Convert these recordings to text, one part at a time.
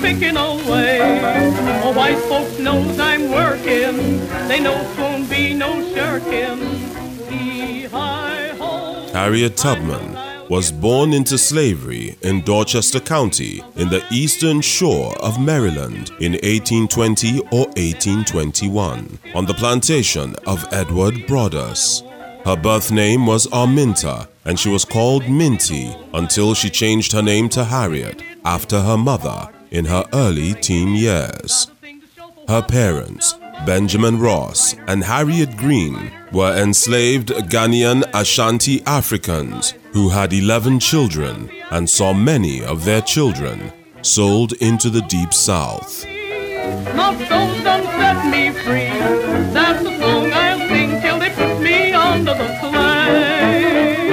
picking away. Oh, white folks I'm working. They know won't be no shirking. Harriet Tubman was born into slavery in Dorchester County in the eastern shore of Maryland in 1820 or 1821 on the plantation of Edward Brodess. Her birth name was Arminta and she was called Minty until she changed her name to Harriet after her mother in her early teen years. Her parents, Benjamin Ross and Harriet Green, were enslaved Ghanaian Ashanti Africans who had 11 children and saw many of their children sold into the deep south. My soul done set me free. That's the song I'll sing till they put me under the clay.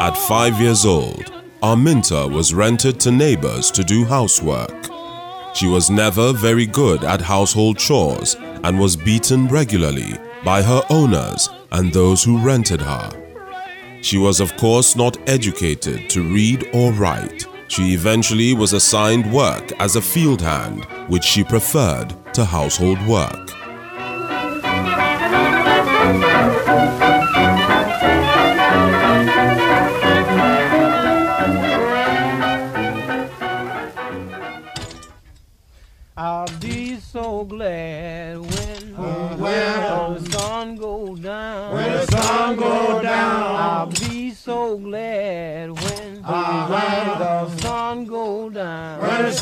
At five years old, Arminta was rented to neighbors to do housework. She was never very good at household chores and was beaten regularly by her owners and those who rented her. She was, of course, not educated to read or write. She eventually was assigned work as a field hand, which she preferred to household work.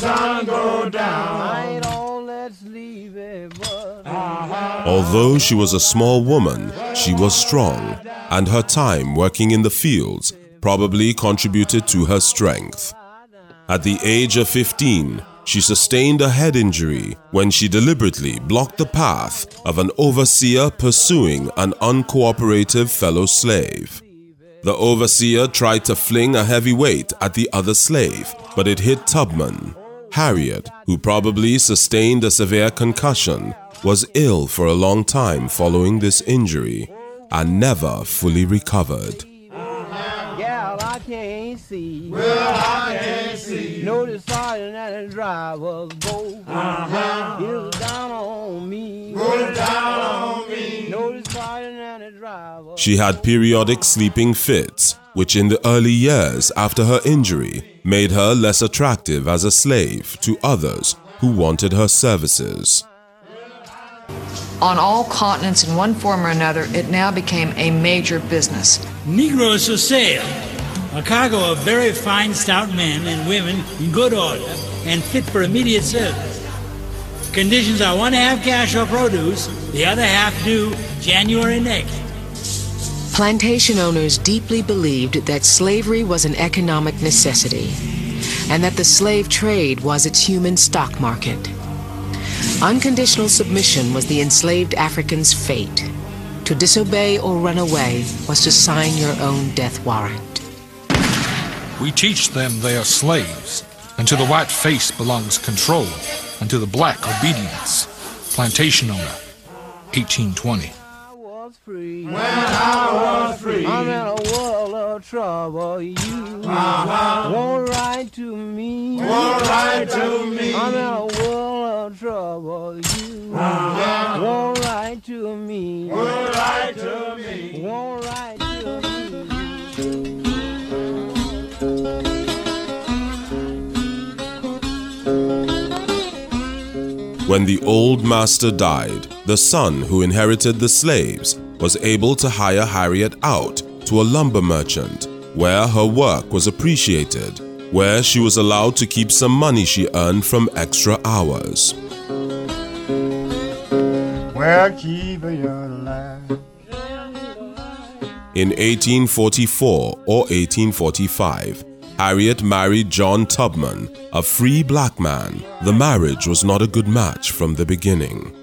Sun go down. I ain't all that sleepy, but uh-huh. Although she was a small woman, she was strong, and her time working in the fields probably contributed to her strength. At the age of 15, she sustained a head injury when she deliberately blocked the path of an overseer pursuing an uncooperative fellow slave. The overseer tried to fling a heavy weight at the other slave, but it hit Tubman. Harriet, who probably sustained a severe concussion, was ill for a long time following this injury and never fully recovered. Gal, I can't see. Well, I can't see. No, the sergeant and the driver's both. Uh-huh. It's down on me. Roll down on She had periodic sleeping fits, which in the early years after her injury made her less attractive as a slave to others who wanted her services. On all continents, in one form or another, it now became a major business. Negroes for sale. A cargo of very fine, stout men and women in good order and fit for immediate service. Conditions are one half cash or produce, the other half due January next. Plantation owners deeply believed that slavery was an economic necessity and that the slave trade was its human stock market. Unconditional submission was the enslaved African's fate. To disobey or run away was to sign your own death warrant. We teach them they are slaves, and to the white face belongs control, and to the black obedience. Plantation owner, 1820. Free. When I was free, I'm in a world of trouble. You uh-huh. won't write to me. Won't write to me. I'm in a world of trouble. You uh-huh. won't write to me. Won't write to me. Won't write to me. When the old master died, the son who inherited the slaves was able to hire Harriet out to a lumber merchant, where her work was appreciated, where she was allowed to keep some money she earned from extra hours. Well. In 1844 or 1845, Harriet married John Tubman, a free black man. The marriage was not a good match from the beginning.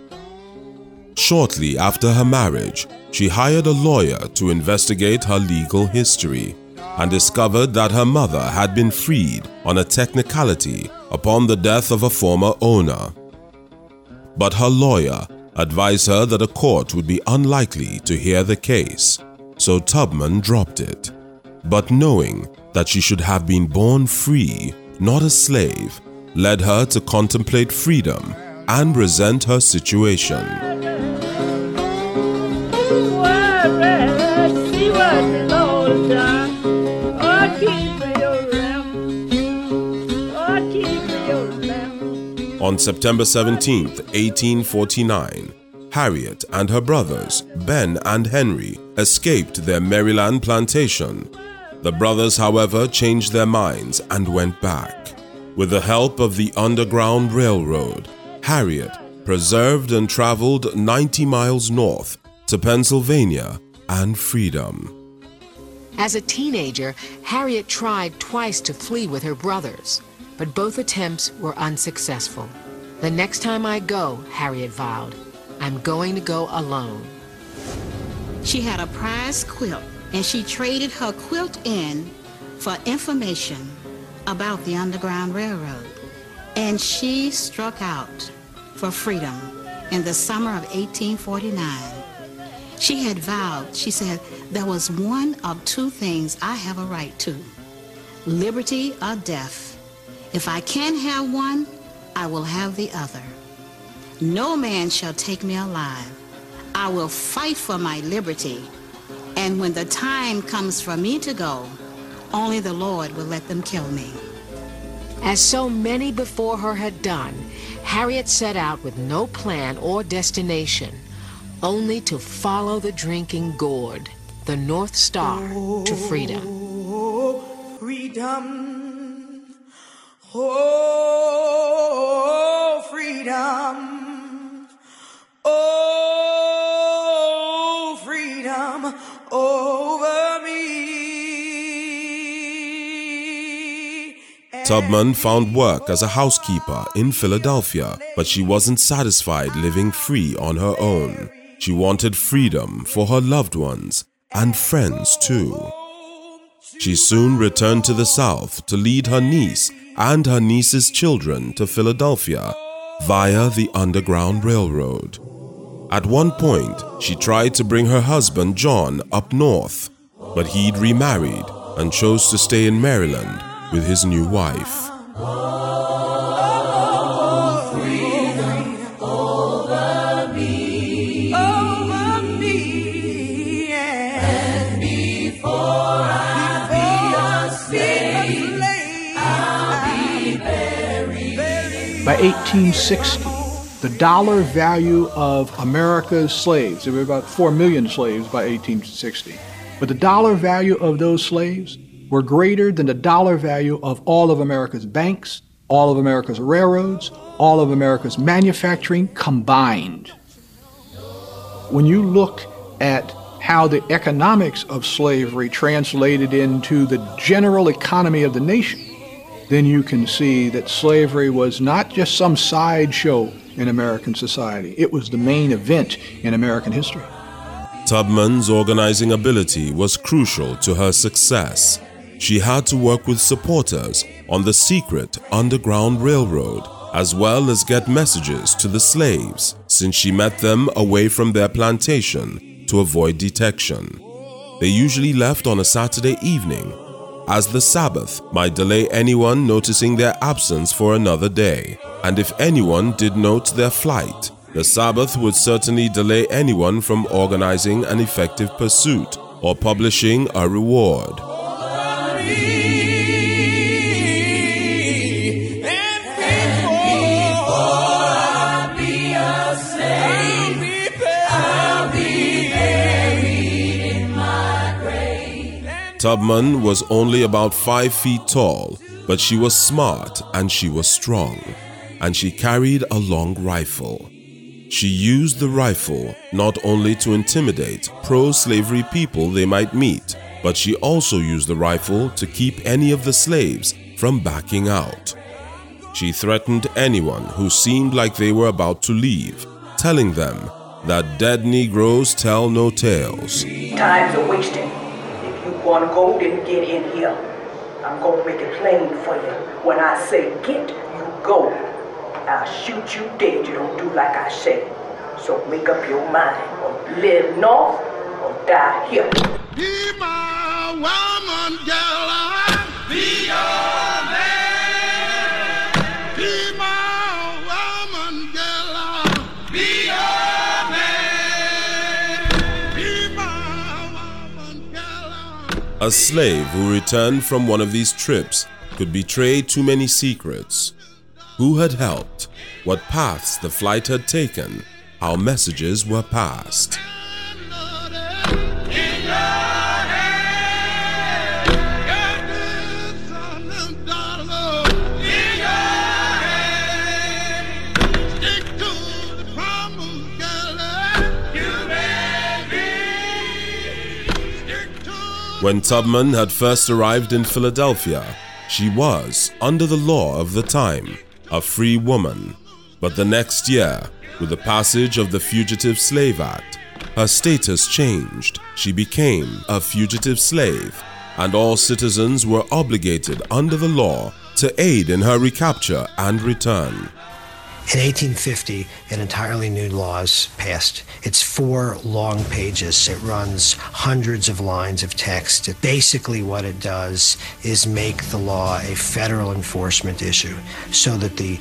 Shortly after her marriage, she hired a lawyer to investigate her legal history and discovered that her mother had been freed on a technicality upon the death of a former owner. But her lawyer advised her that a court would be unlikely to hear the case, so Tubman dropped it. But knowing that she should have been born free, not a slave, led her to contemplate freedom and resent her situation. On September 17, 1849, Harriet and her brothers, Ben and Henry, escaped their Maryland plantation. The brothers, however, changed their minds and went back. With the help of the Underground Railroad, Harriet preserved and traveled 90 miles north to Pennsylvania and freedom. As a teenager, Harriet tried twice to flee with her brothers, but both attempts were unsuccessful. The next time I go, Harriet vowed, I'm going to go alone. She had a prize quilt, and she traded her quilt in for information about the Underground Railroad. And she struck out for freedom in the summer of 1849. She had vowed, she said, there was one of two things I have a right to liberty or death. If I can't have one, I will have the other. No man shall take me alive. I will fight for my liberty. And when the time comes for me to go, only the Lord will let them kill me. As so many before her had done, Harriet set out with no plan or destination, only to follow the drinking gourd, the North Star to freedom. Freedom. Oh, freedom. Oh, freedom over me. Tubman found work as a housekeeper in Philadelphia, but she wasn't satisfied living free on her own. She wanted freedom for her loved ones and friends too. She soon returned to the South to lead her niece and her niece's children to Philadelphia via the Underground Railroad. At one point, she tried to bring her husband John up north, but he'd remarried and chose to stay in Maryland with his new wife. 1860, the dollar value of America's slaves, there were about 4 million slaves by 1860, but the dollar value of those slaves were greater than the dollar value of all of America's banks, all of America's railroads, all of America's manufacturing combined. When you look at how the economics of slavery translated into the general economy of the nation, then you can see that slavery was not just some sideshow in American society, it was the main event in American history. Tubman's organizing ability was crucial to her success. She had to work with supporters on the secret Underground Railroad, as well as get messages to the slaves, since she met them away from their plantation to avoid detection. They usually left on a Saturday evening, as the Sabbath might delay anyone noticing their absence for another day, and if anyone did note their flight, the Sabbath would certainly delay anyone from organizing an effective pursuit or publishing a reward. Tubman was only about five feet tall, but she was smart and she was strong, and she carried a long rifle. She used the rifle not only to intimidate pro slavery people they might meet, but she also used the rifle to keep any of the slaves from backing out. She threatened anyone who seemed like they were about to leave, telling them that dead Negroes tell no tales. Time's a wasting. To go, then get in here. I'm going to make it plain for you. When I say get, you go. I'll shoot you dead. You don't do like I say. So make up your mind. Or live north or die here. Be my woman, girl. Be your A slave who returned from one of these trips could betray too many secrets. Who had helped, what paths the flight had taken, how messages were passed. When Tubman had first arrived in Philadelphia, she was, under the law of the time, a free woman. But the next year, with the passage of the Fugitive Slave Act, her status changed. She became a fugitive slave, and all citizens were obligated under the law to aid in her recapture and return. In 1850, an entirely new law is passed. It's four long pages. It runs hundreds of lines of text. Basically, what it does is make the law a federal enforcement issue so that the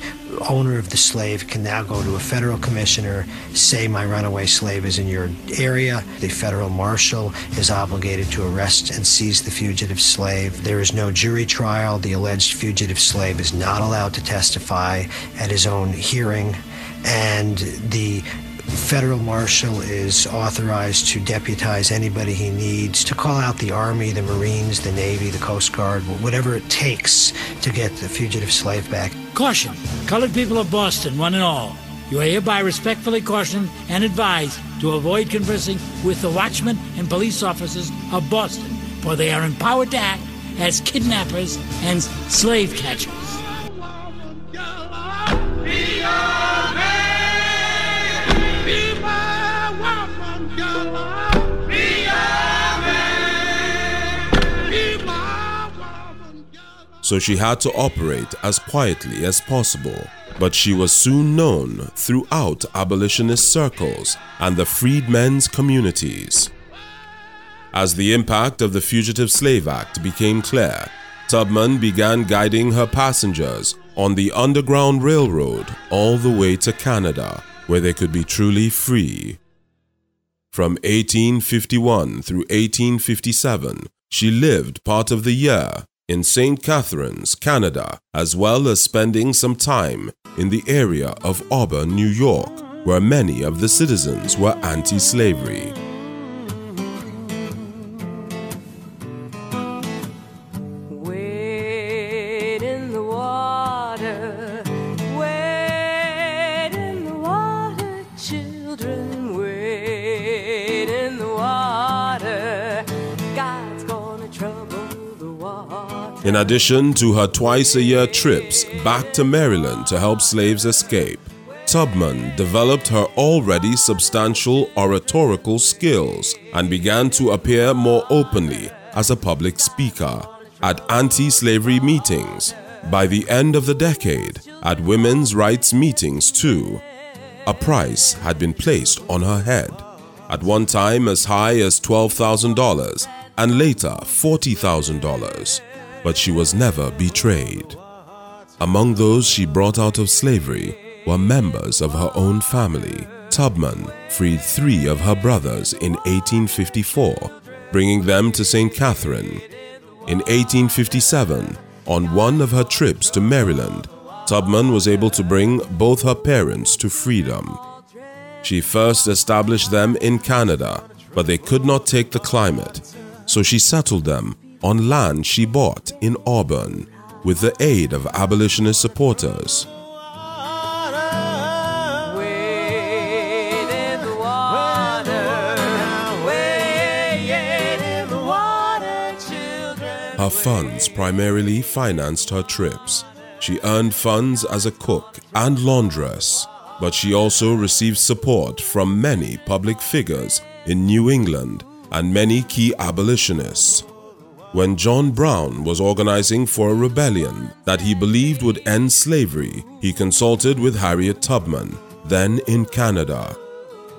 owner of the slave can now go to a federal commissioner, say my runaway slave is in your area. The federal marshal is obligated to arrest and seize the fugitive slave. There is no jury trial. The alleged fugitive slave is not allowed to testify at his own hearing. And the federal marshal is authorized to deputize anybody he needs to call out the Army, the Marines, the Navy, the Coast Guard, whatever it takes to get the fugitive slave back. Caution, colored people of Boston, one and all. You are hereby respectfully cautioned and advised to avoid conversing with the watchmen and police officers of Boston, for they are empowered to act as kidnappers and slave catchers. So she had to operate as quietly as possible. But she was soon known throughout abolitionist circles and the freedmen's communities. As the impact of the Fugitive Slave Act became clear, Tubman began guiding her passengers on the Underground Railroad all the way to Canada, where they could be truly free. From 1851 through 1857, she lived part of the year in St. Catharines, Canada, as well as spending some time in the area of Auburn, New York, where many of the citizens were anti slavery. In addition to her twice a year trips back to Maryland to help slaves escape, Tubman developed her already substantial oratorical skills and began to appear more openly as a public speaker at anti slavery meetings. By the end of the decade, at women's rights meetings too, a price had been placed on her head, at one time as high as $12,000 and later $40,000 but she was never betrayed. Among those she brought out of slavery were members of her own family. Tubman freed three of her brothers in 1854, bringing them to St. Catherine. In 1857, on one of her trips to Maryland, Tubman was able to bring both her parents to freedom. She first established them in Canada, but they could not take the climate, so she settled them on land she bought in Auburn with the aid of abolitionist supporters. Her funds primarily financed her trips. She earned funds as a cook and laundress, but she also received support from many public figures in New England and many key abolitionists when John Brown was organizing for a rebellion that he believed would end slavery, he consulted with Harriet Tubman, then in Canada.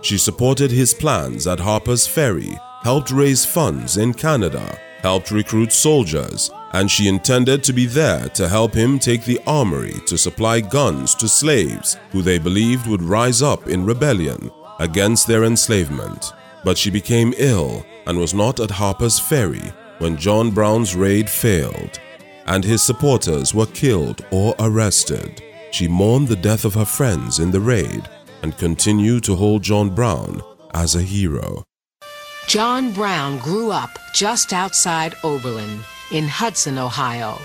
She supported his plans at Harper's Ferry, helped raise funds in Canada, helped recruit soldiers, and she intended to be there to help him take the armory to supply guns to slaves who they believed would rise up in rebellion against their enslavement. But she became ill and was not at Harper's Ferry when John Brown's raid failed and his supporters were killed or arrested. She mourned the death of her friends in the raid and continued to hold John Brown as a hero. John Brown grew up just outside Oberlin in Hudson, Ohio.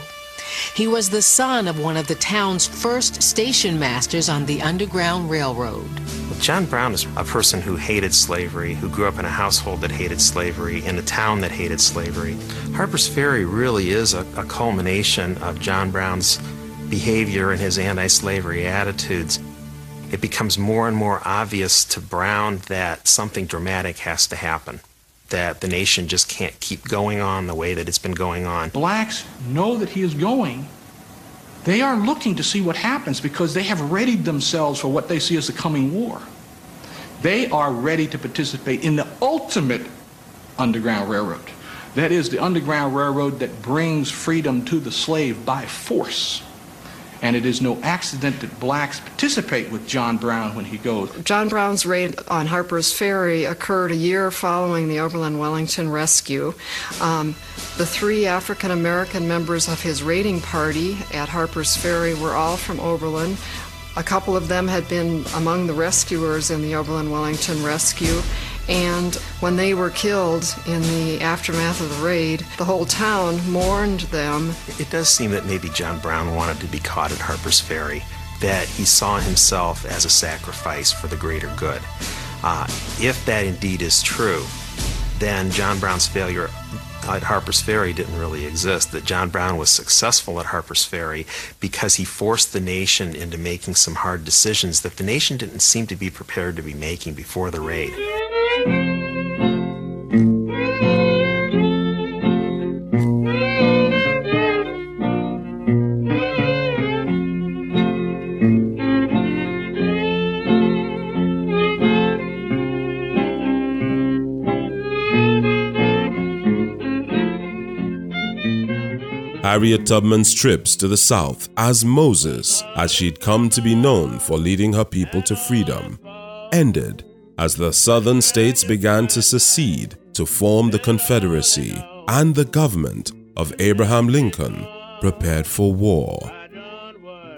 He was the son of one of the town's first station masters on the Underground Railroad. John Brown is a person who hated slavery, who grew up in a household that hated slavery, in a town that hated slavery. Harper's Ferry really is a, a culmination of John Brown's behavior and his anti slavery attitudes. It becomes more and more obvious to Brown that something dramatic has to happen that the nation just can't keep going on the way that it's been going on. Blacks know that he is going. They are looking to see what happens because they have readied themselves for what they see as the coming war. They are ready to participate in the ultimate Underground Railroad. That is the Underground Railroad that brings freedom to the slave by force. And it is no accident that blacks participate with John Brown when he goes. John Brown's raid on Harper's Ferry occurred a year following the Oberlin Wellington rescue. Um, the three African American members of his raiding party at Harper's Ferry were all from Oberlin. A couple of them had been among the rescuers in the Oberlin Wellington rescue, and when they were killed in the aftermath of the raid, the whole town mourned them. It does seem that maybe John Brown wanted to be caught at Harper's Ferry, that he saw himself as a sacrifice for the greater good. Uh, if that indeed is true, then John Brown's failure at Harper's Ferry didn't really exist, that John Brown was successful at Harper's Ferry because he forced the nation into making some hard decisions that the nation didn't seem to be prepared to be making before the raid. Harriet Tubman's trips to the South as Moses, as she'd come to be known for leading her people to freedom, ended as the southern states began to secede to form the Confederacy and the government of Abraham Lincoln prepared for war.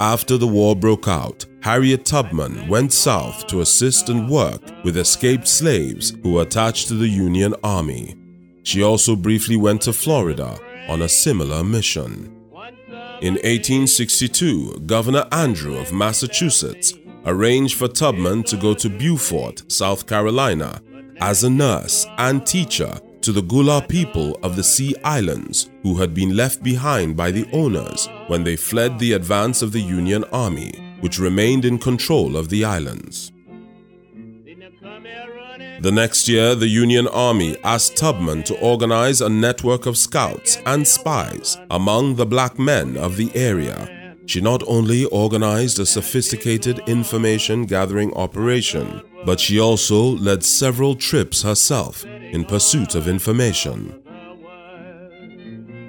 After the war broke out, Harriet Tubman went south to assist and work with escaped slaves who were attached to the Union Army. She also briefly went to Florida on a similar mission. In 1862, Governor Andrew of Massachusetts arranged for Tubman to go to Beaufort, South Carolina, as a nurse and teacher to the Gullah people of the Sea Islands who had been left behind by the owners when they fled the advance of the Union Army, which remained in control of the islands. The next year, the Union Army asked Tubman to organize a network of scouts and spies among the black men of the area. She not only organized a sophisticated information gathering operation, but she also led several trips herself in pursuit of information.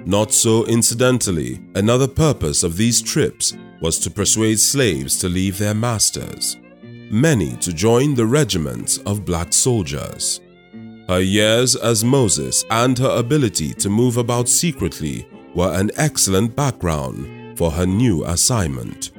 Not so incidentally, another purpose of these trips was to persuade slaves to leave their masters many to join the regiments of black soldiers. Her years as Moses and her ability to move about secretly were an excellent background for her new assignment.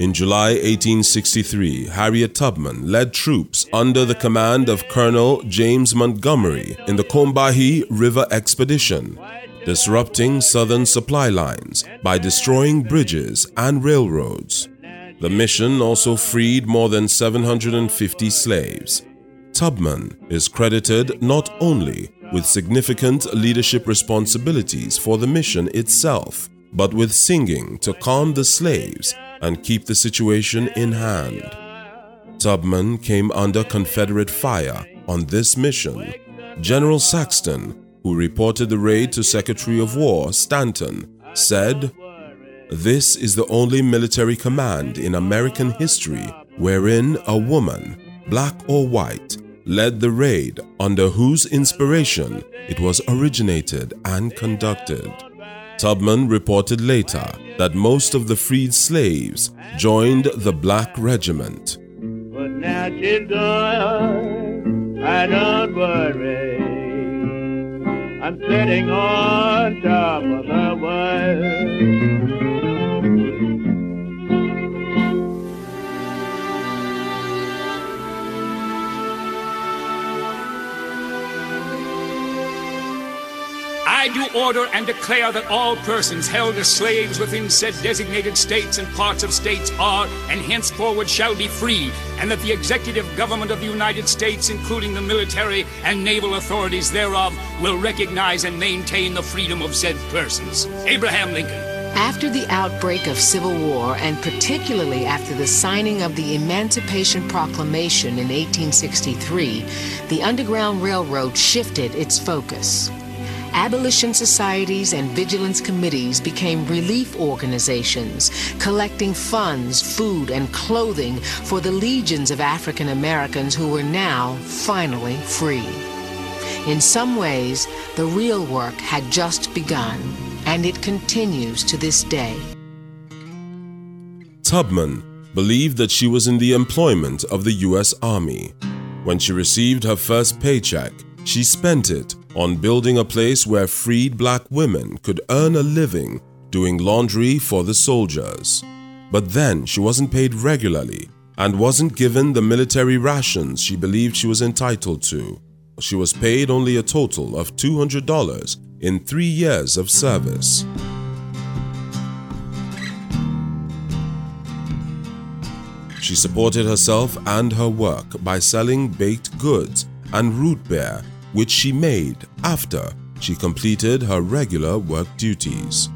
In July 1863, Harriet Tubman led troops under the command of Colonel James Montgomery in the Combahee River Expedition, disrupting Southern supply lines by destroying bridges and railroads. The mission also freed more than 750 slaves. Tubman is credited not only with significant leadership responsibilities for the mission itself, but with singing to calm the slaves and keep the situation in hand. Tubman came under Confederate fire on this mission. General Saxton, who reported the raid to Secretary of War Stanton, said, this is the only military command in American history wherein a woman, black or white, led the raid under whose inspiration it was originated and conducted. Tubman reported later that most of the freed slaves joined the Black Regiment. But now, I don't worry. I'm sitting on top of the world. I do order and declare that all persons held as slaves within said designated states and parts of states are and henceforward shall be free, and that the executive government of the United States, including the military and naval authorities thereof, will recognize and maintain the freedom of said persons. Abraham Lincoln. After the outbreak of Civil War, and particularly after the signing of the Emancipation Proclamation in 1863, the Underground Railroad shifted its focus. Abolition societies and vigilance committees became relief organizations, collecting funds, food, and clothing for the legions of African Americans who were now finally free. In some ways, the real work had just begun, and it continues to this day. Tubman believed that she was in the employment of the U.S. Army. When she received her first paycheck, she spent it on building a place where freed black women could earn a living doing laundry for the soldiers. But then she wasn't paid regularly and wasn't given the military rations she believed she was entitled to. She was paid only a total of $200 in three years of service. She supported herself and her work by selling baked goods and root beer which she made after she completed her regular work duties.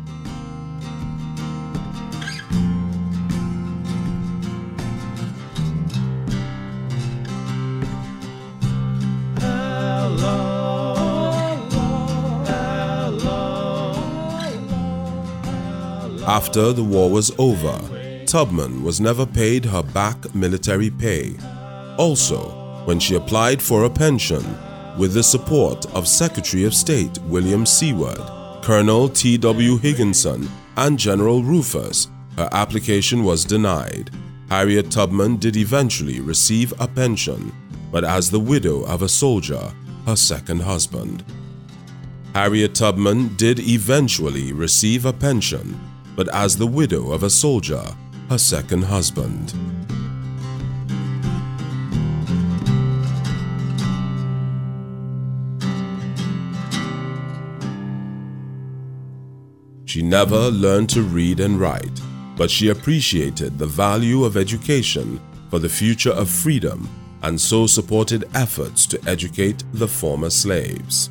After the war was over, Tubman was never paid her back military pay. Also, when she applied for a pension, with the support of Secretary of State William Seward, Colonel T.W. Higginson, and General Rufus, her application was denied. Harriet Tubman did eventually receive a pension, but as the widow of a soldier, her second husband. Harriet Tubman did eventually receive a pension, but as the widow of a soldier, her second husband. She never learned to read and write, but she appreciated the value of education for the future of freedom and so supported efforts to educate the former slaves.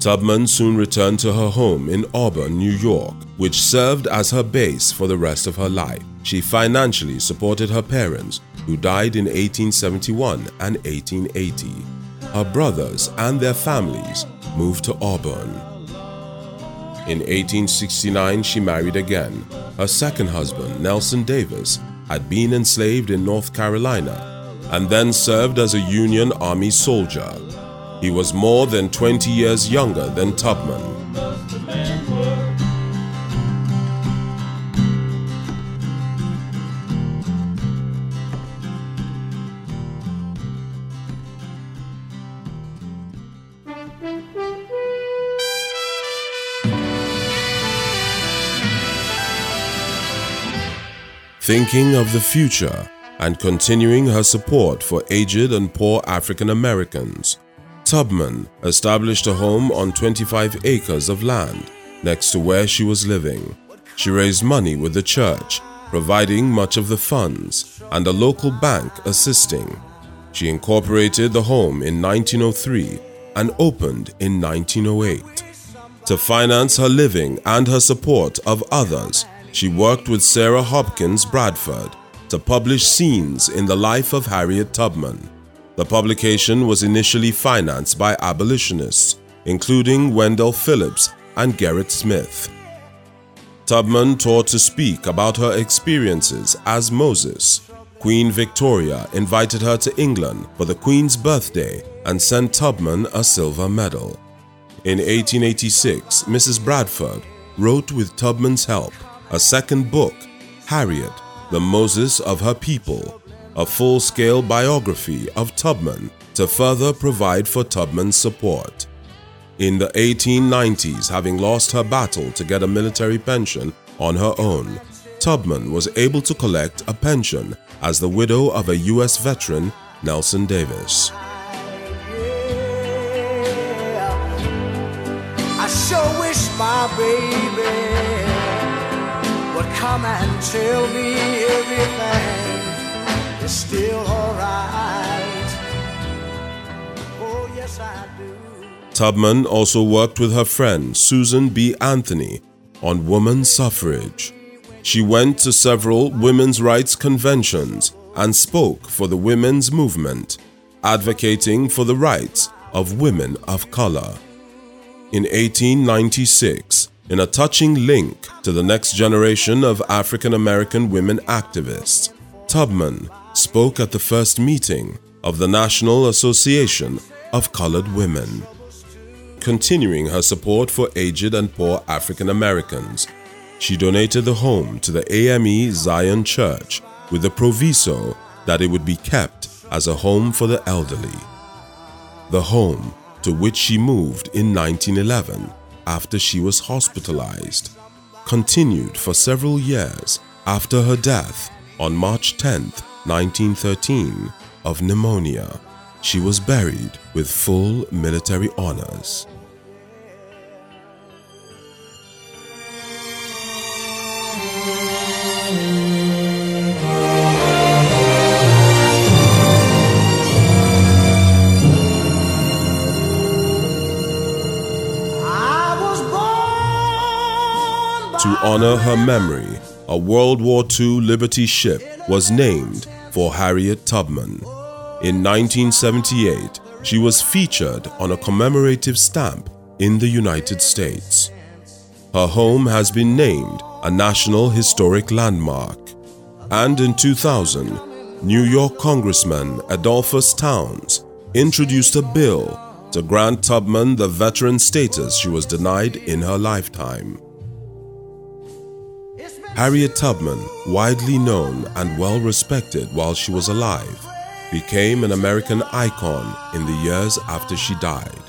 Tubman soon returned to her home in Auburn, New York, which served as her base for the rest of her life. She financially supported her parents, who died in 1871 and 1880. Her brothers and their families moved to Auburn. In 1869, she married again. Her second husband, Nelson Davis, had been enslaved in North Carolina and then served as a Union Army soldier. He was more than 20 years younger than Tubman. Thinking of the future and continuing her support for aged and poor African Americans, Tubman established a home on 25 acres of land next to where she was living. She raised money with the church, providing much of the funds, and a local bank assisting. She incorporated the home in 1903 and opened in 1908. To finance her living and her support of others, she worked with Sarah Hopkins Bradford to publish scenes in the life of Harriet Tubman. The publication was initially financed by abolitionists, including Wendell Phillips and Gerrit Smith. Tubman taught to speak about her experiences as Moses. Queen Victoria invited her to England for the Queen's birthday and sent Tubman a silver medal. In 1886, Mrs. Bradford wrote with Tubman's help a second book, Harriet, the Moses of Her People, a full scale biography of Tubman to further provide for Tubman's support. In the 1890s, having lost her battle to get a military pension on her own, Tubman was able to collect a pension as the widow of a U.S. veteran, Nelson Davis. I sure wish my baby come and tell me everything is still alright. Oh, yes, I do. Tubman also worked with her friend Susan B. Anthony on woman suffrage. She went to several women's rights conventions and spoke for the women's movement, advocating for the rights of women of color. In 1896, in a touching link to the next generation of African American women activists, Tubman spoke at the first meeting of the National Association of Colored Women. Continuing her support for aged and poor African Americans, she donated the home to the AME Zion Church with the proviso that it would be kept as a home for the elderly. The home to which she moved in 1911 after she was hospitalized continued for several years after her death on March 10, 1913, of pneumonia. She was buried with full military honors. To honor her memory, a World War II Liberty ship was named for Harriet Tubman. In 1978, she was featured on a commemorative stamp in the United States. Her home has been named a National Historic Landmark. And in 2000, New York Congressman Edolphus Towns introduced a bill to grant Tubman the veteran status she was denied in her lifetime. Harriet Tubman, widely known and well respected while she was alive, became an American icon in the years after she died.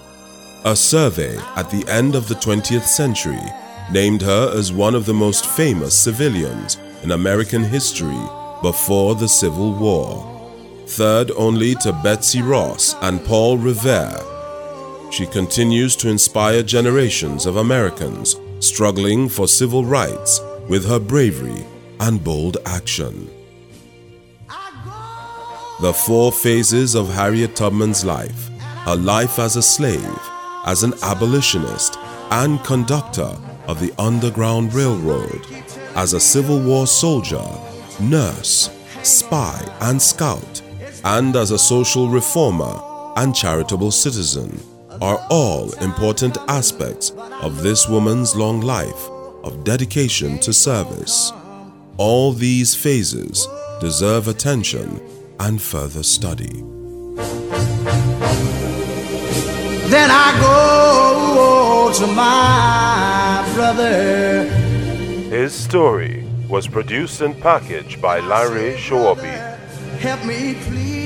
A survey at the end of the 20th century named her as one of the most famous civilians in American history before the Civil War, third only to Betsy Ross and Paul Revere. She continues to inspire generations of Americans struggling for civil rights with her bravery and bold action. The four phases of Harriet Tubman's life her life as a slave, as an abolitionist, and conductor of the Underground Railroad, as a Civil War soldier, nurse, spy, and scout, and as a social reformer and charitable citizen are all important aspects of this woman's long life of dedication to service. All these phases deserve attention and further study. Then I go to my brother. His story was produced and packaged by Larry Shawabi. Help me, please.